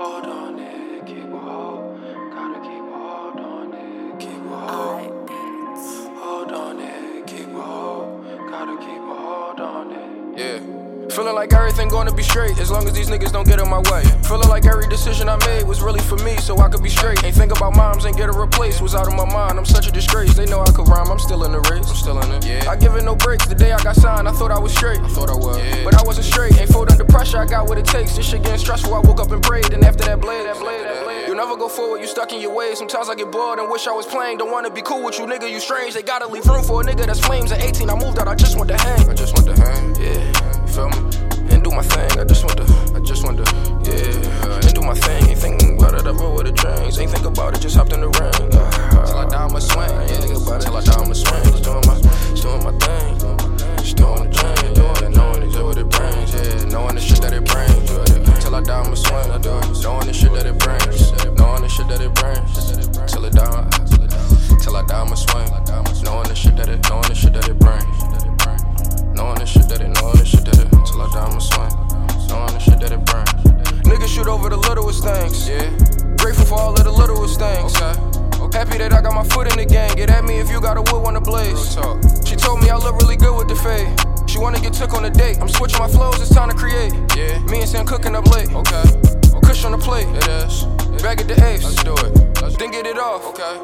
hold on it, keep a hold. Gotta keep a hold on it, keep a hold. Hold on it, keep a hold. Gotta keep a hold on it. Yeah. Feeling like everything gonna be straight as long as these niggas don't get in my way. Feeling like every decision I made was really for me, so I could be straight. Ain't think about moms, ain't get her replaced. Was out of my mind, I'm such a disgrace. They know I could rhyme, I'm still in the race. I'm still in it. Yeah. I give it no breaks. The day I got signed, I thought I was straight. I thought I got what it takes. This shit getting stressful. I woke up and prayed, and after that blade, that blade, that blade. You'll never go forward, you stuck in your ways. Sometimes I get bored and wish I was playing. Don't wanna be cool with you, nigga, you strange. They gotta leave room for a nigga that's flames. At 18, I moved out, I just want to hang. I just want to hang. Yeah, you feel me? And do my thing, I just want to, I just want to, yeah. And do my thing, ain't thinking about it, I roll with the trains. Ain't think about it, just hopped in the ring. Uh, Till I die, I'ma swing. Ain't think about it, till I die, littlest things, yeah. Grateful for all of the littlest things. Okay. Happy that I got my foot in the game. Get at me if you got a wood on the blaze. She told me I look really good with the fade. She wanna get took on a date. I'm switching my flows, it's time to create. Yeah. Me and Sam cooking up late. Okay. okay. Kush on the plate. It is. Bag at the apes. Let's do it. Let's then get it off. Okay.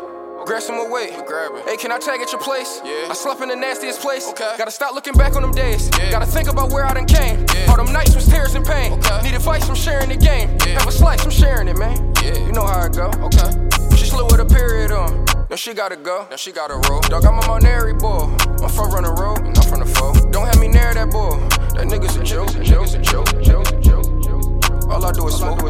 Grab some more weight. Grab it. Hey, can I tag at your place? Yeah. I slept in the nastiest place. Okay. Gotta stop looking back on them days. Yeah. Gotta think about where I done came. Yeah. Now she gotta go. Now she gotta roll. Dog, I'm a Monary boy. I'm from running road. I'm from the foe. Don't have me near that boy. That nigga's a joke. A joke. Joke. Joke. All I do is smoke.